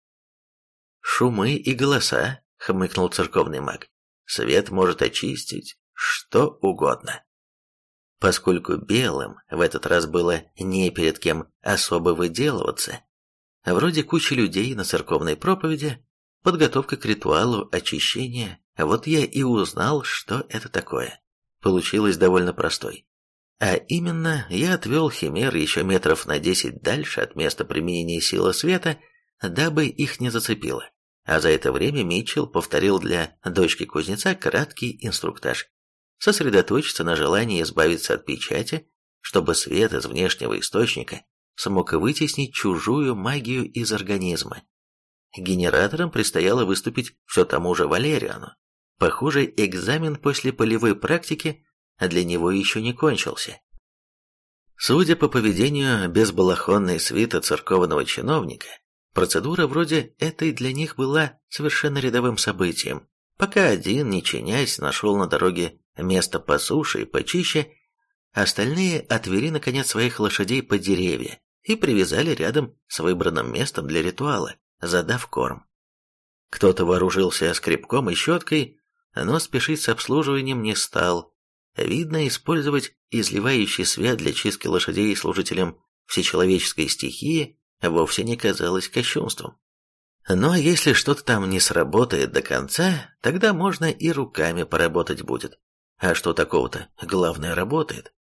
«Шумы и голоса», — хмыкнул церковный маг. «Свет может очистить что угодно». Поскольку белым в этот раз было не перед кем особо выделываться, вроде кучи людей на церковной проповеди, подготовка к ритуалу очищения, вот я и узнал, что это такое. Получилось довольно простой. А именно, я отвел химер еще метров на десять дальше от места применения силы света, дабы их не зацепило. А за это время Митчелл повторил для дочки кузнеца краткий инструктаж. Сосредоточиться на желании избавиться от печати, чтобы свет из внешнего источника смог вытеснить чужую магию из организма. Генератором предстояло выступить все тому же Валериану. Похоже, экзамен после полевой практики для него еще не кончился. Судя по поведению безбалахонной свита церковного чиновника, Процедура вроде этой для них была совершенно рядовым событием. Пока один, не чинясь, нашел на дороге место по суше и почище, остальные отвели, наконец, своих лошадей под деревья и привязали рядом с выбранным местом для ритуала, задав корм. Кто-то вооружился скребком и щеткой, но спешить с обслуживанием не стал. Видно, использовать изливающий свет для чистки лошадей служителям всечеловеческой стихии вовсе не казалось кощунством. Ну а если что-то там не сработает до конца, тогда можно и руками поработать будет. А что такого-то? Главное, работает.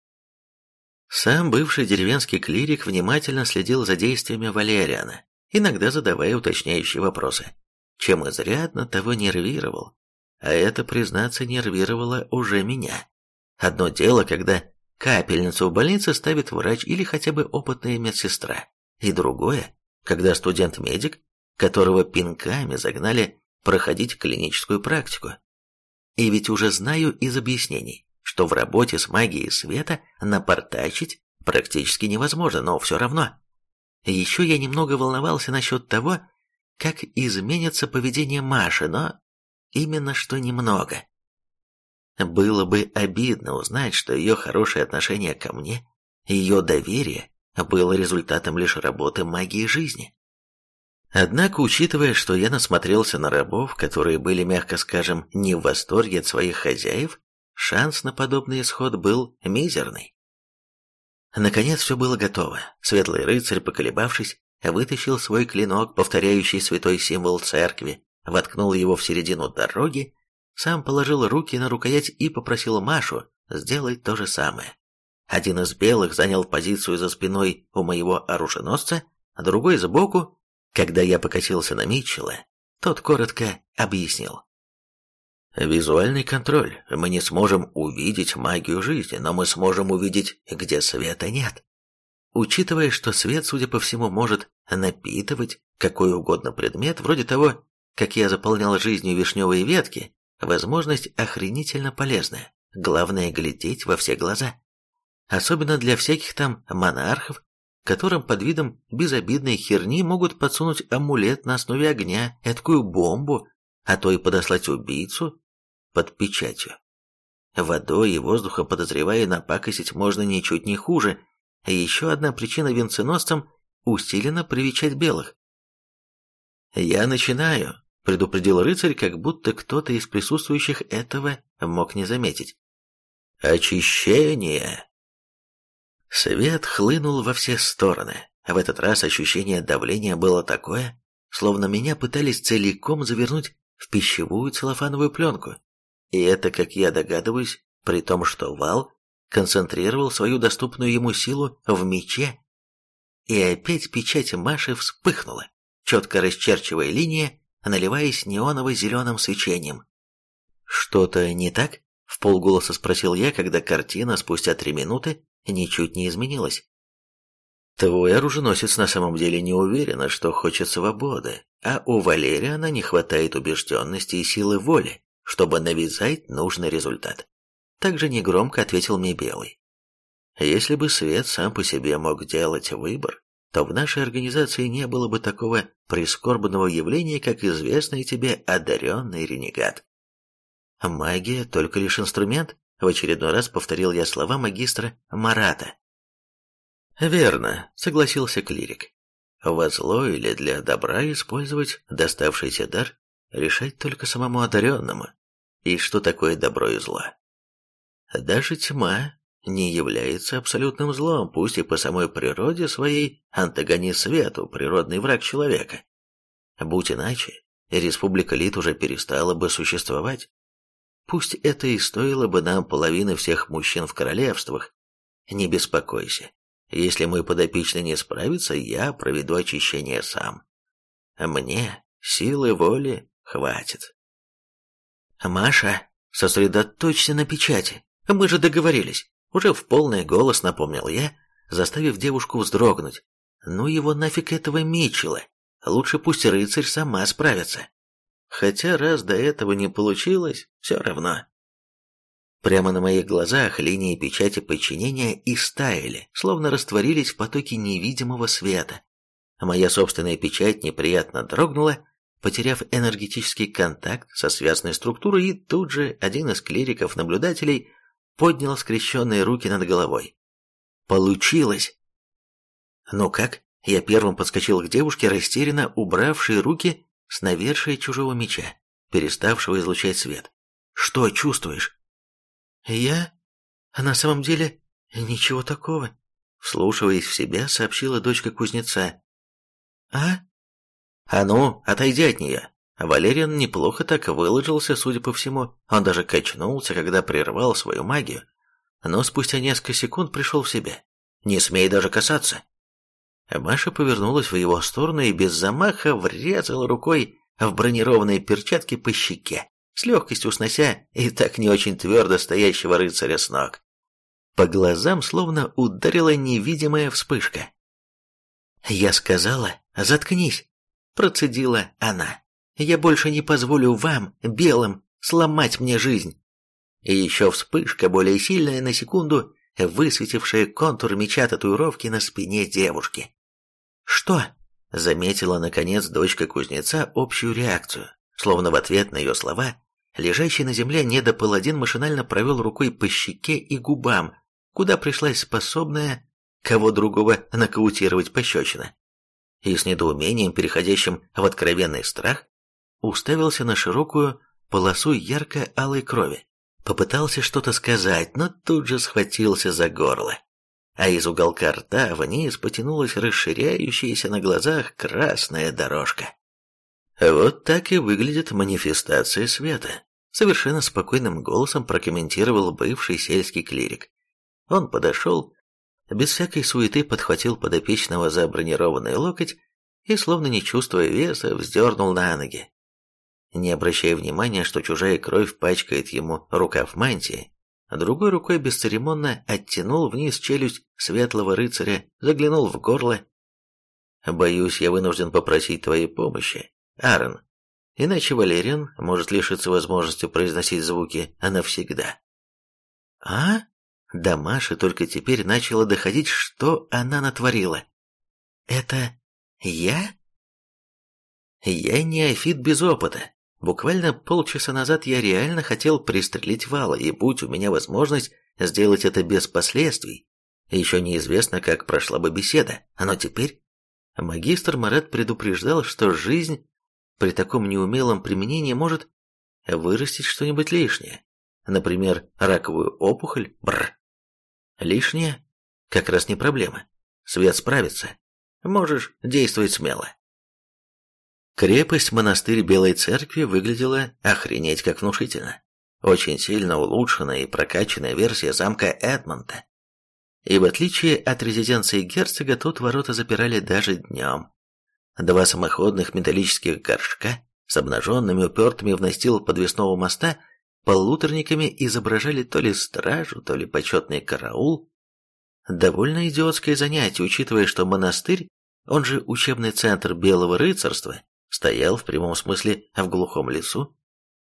Сам бывший деревенский клирик внимательно следил за действиями Валериана, иногда задавая уточняющие вопросы, чем изрядно того нервировал. А это, признаться, нервировало уже меня. Одно дело, когда капельницу в больнице ставит врач или хотя бы опытная медсестра, и другое, когда студент-медик, которого пинками загнали проходить клиническую практику. И ведь уже знаю из объяснений, что в работе с магией света напортачить практически невозможно, но все равно. Еще я немного волновался насчет того, как изменится поведение Маши, но именно что немного. Было бы обидно узнать, что ее хорошее отношение ко мне, ее доверие было результатом лишь работы магии жизни. Однако, учитывая, что я насмотрелся на рабов, которые были, мягко скажем, не в восторге от своих хозяев, шанс на подобный исход был мизерный. Наконец все было готово. Светлый рыцарь, поколебавшись, вытащил свой клинок, повторяющий святой символ церкви, воткнул его в середину дороги, сам положил руки на рукоять и попросил Машу сделать то же самое. Один из белых занял позицию за спиной у моего оруженосца, а другой сбоку когда я покосился на Митчелла, тот коротко объяснил. Визуальный контроль. Мы не сможем увидеть магию жизни, но мы сможем увидеть, где света нет. Учитывая, что свет, судя по всему, может напитывать какой угодно предмет, вроде того, как я заполнял жизнью вишневые ветки, возможность охренительно полезная. Главное глядеть во все глаза. Особенно для всяких там монархов которым под видом безобидной херни могут подсунуть амулет на основе огня, эткую бомбу, а то и подослать убийцу под печатью. Водой и воздухом, подозревая, напакостить можно ничуть не хуже. А еще одна причина венценосцам усиленно привечать белых. «Я начинаю», — предупредил рыцарь, как будто кто-то из присутствующих этого мог не заметить. «Очищение!» Свет хлынул во все стороны. В этот раз ощущение давления было такое, словно меня пытались целиком завернуть в пищевую целлофановую пленку. И это, как я догадываюсь, при том, что вал концентрировал свою доступную ему силу в мече. И опять печать Маши вспыхнула, четко расчерчивая линии, наливаясь неоново-зеленым свечением. «Что-то не так?» — в полголоса спросил я, когда картина спустя три минуты ничуть не изменилось. Твой оруженосец на самом деле не уверена, что хочет свободы, а у Валериана не хватает убежденности и силы воли, чтобы навязать нужный результат. Также негромко ответил мне Белый. Если бы свет сам по себе мог делать выбор, то в нашей организации не было бы такого прискорбного явления, как известный тебе одаренный ренегат. Магия только лишь инструмент, в очередной раз повторил я слова магистра Марата. «Верно», — согласился клирик. «Во зло или для добра использовать доставшийся дар, решать только самому одаренному. И что такое добро и зло? Даже тьма не является абсолютным злом, пусть и по самой природе своей антагонист свету, природный враг человека. Будь иначе, республика Лит уже перестала бы существовать, Пусть это и стоило бы нам половины всех мужчин в королевствах. Не беспокойся. Если мой подопечный не справится, я проведу очищение сам. Мне силы воли хватит. Маша, сосредоточься на печати. Мы же договорились. Уже в полный голос напомнил я, заставив девушку вздрогнуть. Ну его нафиг этого Мичела. Лучше пусть рыцарь сама справится. Хотя раз до этого не получилось, все равно. Прямо на моих глазах линии печати подчинения истаяли, словно растворились в потоке невидимого света. Моя собственная печать неприятно дрогнула, потеряв энергетический контакт со связанной структурой, и тут же один из клириков-наблюдателей поднял скрещенные руки над головой. Получилось! Ну как? Я первым подскочил к девушке, растерянно убравшей руки с навершия чужого меча, переставшего излучать свет. «Что чувствуешь?» «Я? А на самом деле ничего такого», вслушиваясь в себя, сообщила дочка кузнеца. «А?» «А ну, отойди от нее!» Валериан неплохо так выложился, судя по всему. Он даже качнулся, когда прервал свою магию. Но спустя несколько секунд пришел в себя. Не смей даже касаться!» Маша повернулась в его сторону и без замаха врезала рукой в бронированные перчатки по щеке, с легкостью снося и так не очень твердо стоящего рыцаря с ног. По глазам словно ударила невидимая вспышка. «Я сказала, заткнись!» – процедила она. «Я больше не позволю вам, белым, сломать мне жизнь!» И еще вспышка, более сильная на секунду, высветившая контур меча татуировки на спине девушки. «Что?» – заметила, наконец, дочка кузнеца общую реакцию, словно в ответ на ее слова Лежащий на земле недопаладин машинально провел рукой по щеке и губам, куда пришлась способная кого другого нокаутировать пощечина. И с недоумением, переходящим в откровенный страх, уставился на широкую полосу ярко-алой крови. Попытался что-то сказать, но тут же схватился за горло. А из уголка рта вниз потянулась расширяющаяся на глазах красная дорожка. Вот так и выглядит манифестация света. Совершенно спокойным голосом прокомментировал бывший сельский клирик. Он подошел, без всякой суеты подхватил подопечного за бронированный локоть и, словно не чувствуя веса, вздернул на ноги. Не обращая внимания, что чужая кровь пачкает ему рукав мантии, другой рукой бесцеремонно оттянул вниз челюсть светлого рыцаря, заглянул в горло. «Боюсь, я вынужден попросить твоей помощи, Аарон, иначе Валериан может лишиться возможности произносить звуки навсегда. А? До Маши только теперь начало доходить, что она натворила. Это я? Я неофит без опыта. Буквально полчаса назад я реально хотел пристрелить Вала, и будь у меня возможность сделать это без последствий, еще неизвестно, как прошла бы беседа, но теперь... Магистр Марат предупреждал, что жизнь при таком неумелом применении может вырастить что-нибудь лишнее. Например, раковую опухоль. Бррр. Лишнее? Как раз не проблема. Свет справится. Можешь действовать смело. Крепость-монастырь Белой Церкви выглядела охренеть как внушительно. Очень сильно улучшенная и прокачанная версия замка Эдмонта. И в отличие от резиденции герцога, тут ворота запирали даже днем. Два самоходных металлических горшка с обнаженными упертыми в настил подвесного моста полуторниками изображали то ли стражу, то ли почетный караул. Довольно идиотское занятие, учитывая, что монастырь, он же учебный центр Белого рыцарства, стоял в прямом смысле в глухом лесу,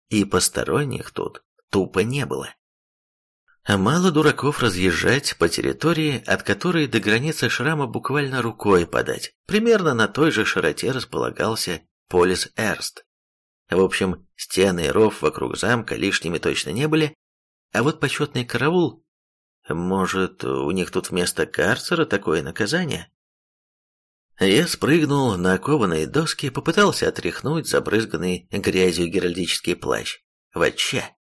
и посторонних тут тупо не было. Мало дураков разъезжать по территории, от которой до границы шрама буквально рукой подать. Примерно на той же широте располагался полис Эрст. В общем, стены и ров вокруг замка лишними точно не были, а вот почетный караул... Может, у них тут вместо карцера такое наказание? Я спрыгнул на кованые доски, попытался отряхнуть забрызганный грязью геральдический плащ. Вача!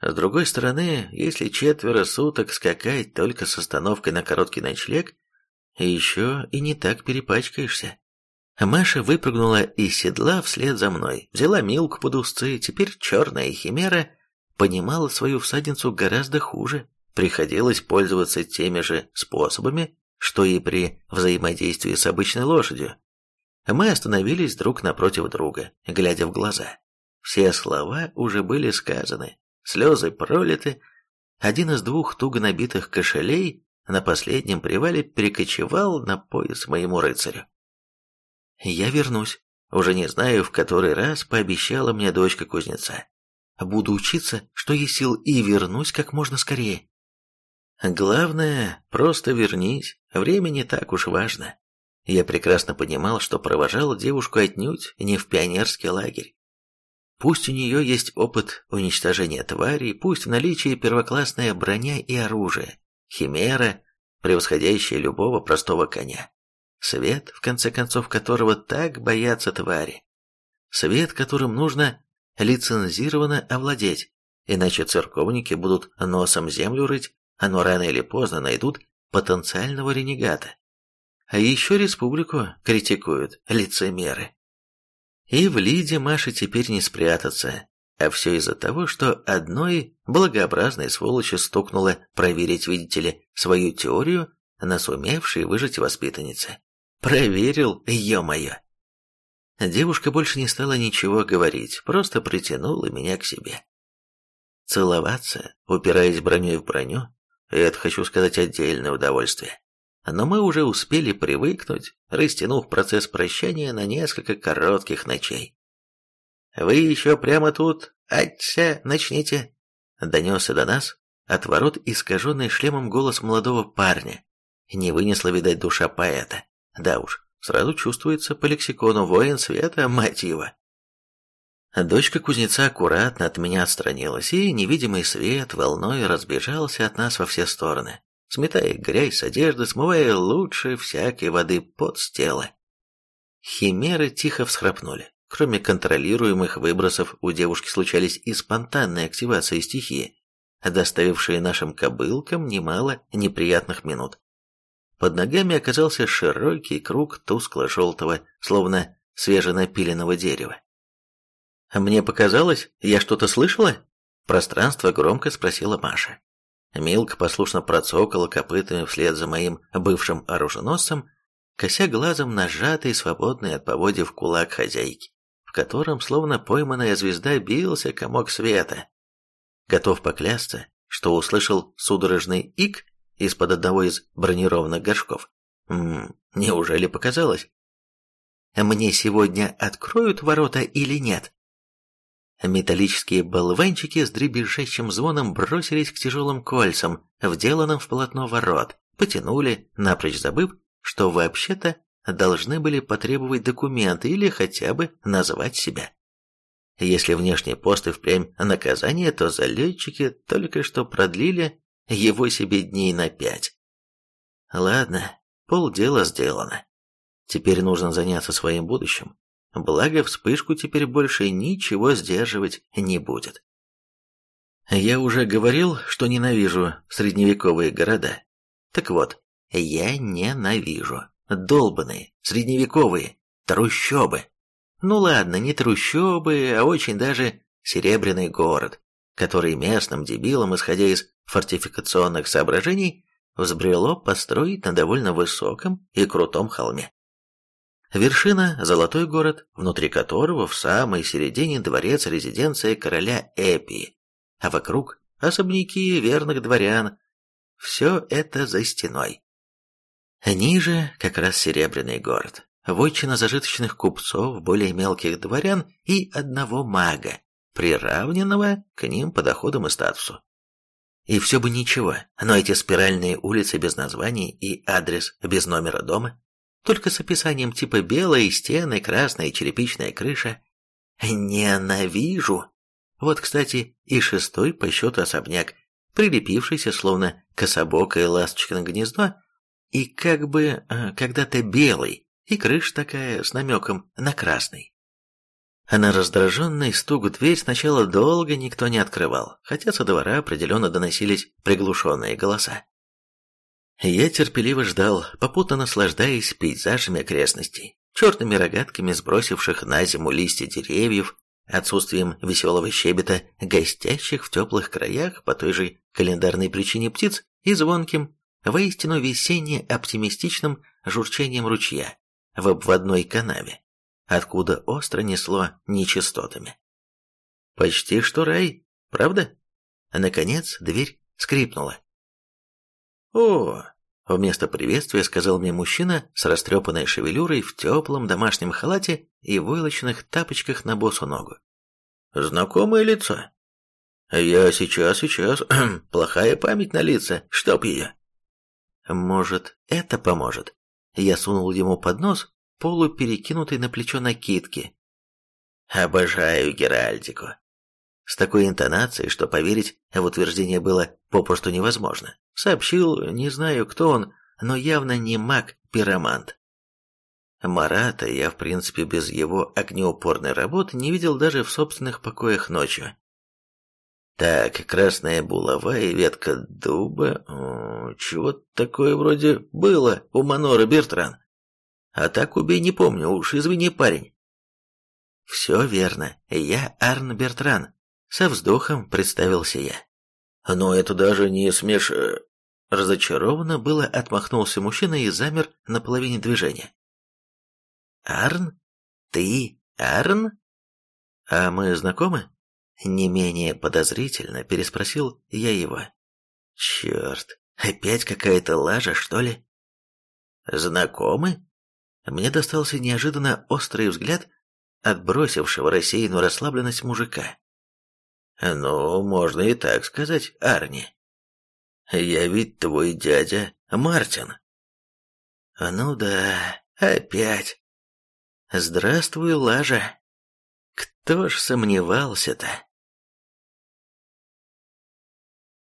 С другой стороны, если четверо суток скакать только с остановкой на короткий ночлег, еще и не так перепачкаешься. Маша выпрыгнула из седла вслед за мной, взяла Милку под узцы, теперь черная химера понимала свою всадницу гораздо хуже. Приходилось пользоваться теми же способами, что и при взаимодействии с обычной лошадью. Мы остановились друг напротив друга, глядя в глаза. Все слова уже были сказаны, слезы пролиты, один из двух туго набитых кошелей на последнем привале перекочевал на пояс моему рыцарю. «Я вернусь», уже не знаю, в который раз пообещала мне дочка кузнеца. Буду учиться, что есть сил, и вернусь как можно скорее. Главное, просто вернись, время не так уж важно. Я прекрасно понимал, что провожал девушку отнюдь не в пионерский лагерь. Пусть у нее есть опыт уничтожения тварей, пусть в наличии первоклассная броня и оружие, химера, превосходящая любого простого коня. Свет, в конце концов, которого так боятся твари. Свет, которым нужно лицензированно овладеть, иначе церковники будут носом землю рыть, а но рано или поздно найдут потенциального ренегата. А еще республику критикуют лицемеры. И в Лиде Маше теперь не спрятаться, а все из-за того, что одной благообразной сволочи стукнуло проверить, видите ли, свою теорию на сумевшей выжить воспитаннице. Проверил, ё-моё. Девушка больше не стала ничего говорить, просто притянула меня к себе. Целоваться, упираясь броней в броню, это, хочу сказать, отдельное удовольствие. Но мы уже успели привыкнуть, растянув процесс прощания на несколько коротких ночей. «Вы еще прямо тут, отца, начните!» Донесся до нас от ворот искаженный шлемом голос молодого парня. Не вынесла, видать, душа поэта. Да уж, сразу чувствуется по лексикону воин света мотива. Дочка кузнеца аккуратно от меня отстранилась, и невидимый свет волной разбежался от нас во все стороны, сметая грязь с одежды, смывая лучше всякой воды под с тела. Химеры тихо всхрапнули. Кроме контролируемых выбросов, у девушки случались и спонтанные активации стихии, доставившие нашим кобылкам немало неприятных минут. Под ногами оказался широкий круг тускло-желтого, словно свеженапиленного дерева. «Мне показалось, я что-то слышала?» Пространство громко спросила Маша. Милка послушно процокала копытами вслед за моим бывшим оруженосцем, кося глазом на сжатый, свободный от поводьев кулак хозяйки, в котором, словно пойманная звезда, бился комок света. Готов поклясться, что услышал судорожный ик из-под одного из бронированных горшков. Ммм, неужели показалось? «Мне сегодня откроют ворота или нет?» Металлические болванчики с дребезжащим звоном бросились к тяжелым кольцам, вделанным в полотно ворот, потянули, напрочь забыв, что вообще-то должны были потребовать документы или хотя бы назвать себя. Если внешний пост и впрямь наказание, то залетчики только что продлили его себе дней на пять. Ладно, полдела сделано. Теперь нужно заняться своим будущим. Благо, вспышку теперь больше ничего сдерживать не будет. Я уже говорил, что ненавижу средневековые города. Так вот, я ненавижу долбанные, средневековые, трущобы. Ну ладно, не трущобы, а очень даже серебряный город, который местным дебилам, исходя из фортификационных соображений, взбрело построить на довольно высоком и крутом холме. Вершина – золотой город, внутри которого в самой середине дворец-резиденция короля Эпии, а вокруг – особняки верных дворян. Все это за стеной. Ниже как раз серебряный город, вотчина зажиточных купцов, более мелких дворян и одного мага, приравненного к ним по доходам и статусу. И все бы ничего, но эти спиральные улицы без названий и адрес без номера дома только с описанием типа белые стены, красная черепичная крыша. Ненавижу. Вот, кстати, и шестой по счету особняк, прилепившийся словно кособокое ласточкино гнездо, и как бы э, когда-то белый, и крыша такая с намеком на красный. А на раздраженный стук в дверь сначала долго никто не открывал, хотя со двора определенно доносились приглушенные голоса. Я терпеливо ждал, попутно наслаждаясь пейзажами окрестностей, черными рогатками сбросивших на зиму листья деревьев, отсутствием веселого щебета, гостящих в теплых краях по той же календарной причине птиц и звонким, воистину весенне-оптимистичным журчанием ручья в обводной канаве, откуда остро несло нечистотами. Почти что рай, правда? Наконец дверь скрипнула. «О!» — вместо приветствия сказал мне мужчина с растрепанной шевелюрой в теплом домашнем халате и войлочных тапочках на босу ногу. «Знакомое лицо?» «Я сейчас, сейчас. Плохая память на лица. Чтоб ее!» «Может, это поможет?» Я сунул ему под нос полуперекинутый на плечо накидки. «Обожаю Геральдику с такой интонацией, что поверить в утверждение было попросту невозможно. Сообщил, не знаю, кто он, но явно не маг-пиромант. Марата я, в принципе, без его огнеупорной работы не видел даже в собственных покоях ночью. Так, красная булава и ветка дуба... Чего такое вроде было у Манора Бертран? А так убей не помню, уж извини, парень. Все верно, я Арн Бертран, со вздохом представился я. «Но это даже не смеш...» Разочарованно было отмахнулся мужчина и замер на половине движения. «Арн? Ты Арн? А мы знакомы?» Не менее подозрительно переспросил я его. «Черт, опять какая-то лажа, что ли?» «Знакомы?» Мне достался неожиданно острый взгляд отбросившего рассеянную расслабленность мужика. «Ну, можно и так сказать, Арни. Я ведь твой дядя Мартин». «Ну да, опять. Здравствуй, Лажа. Кто ж сомневался-то?»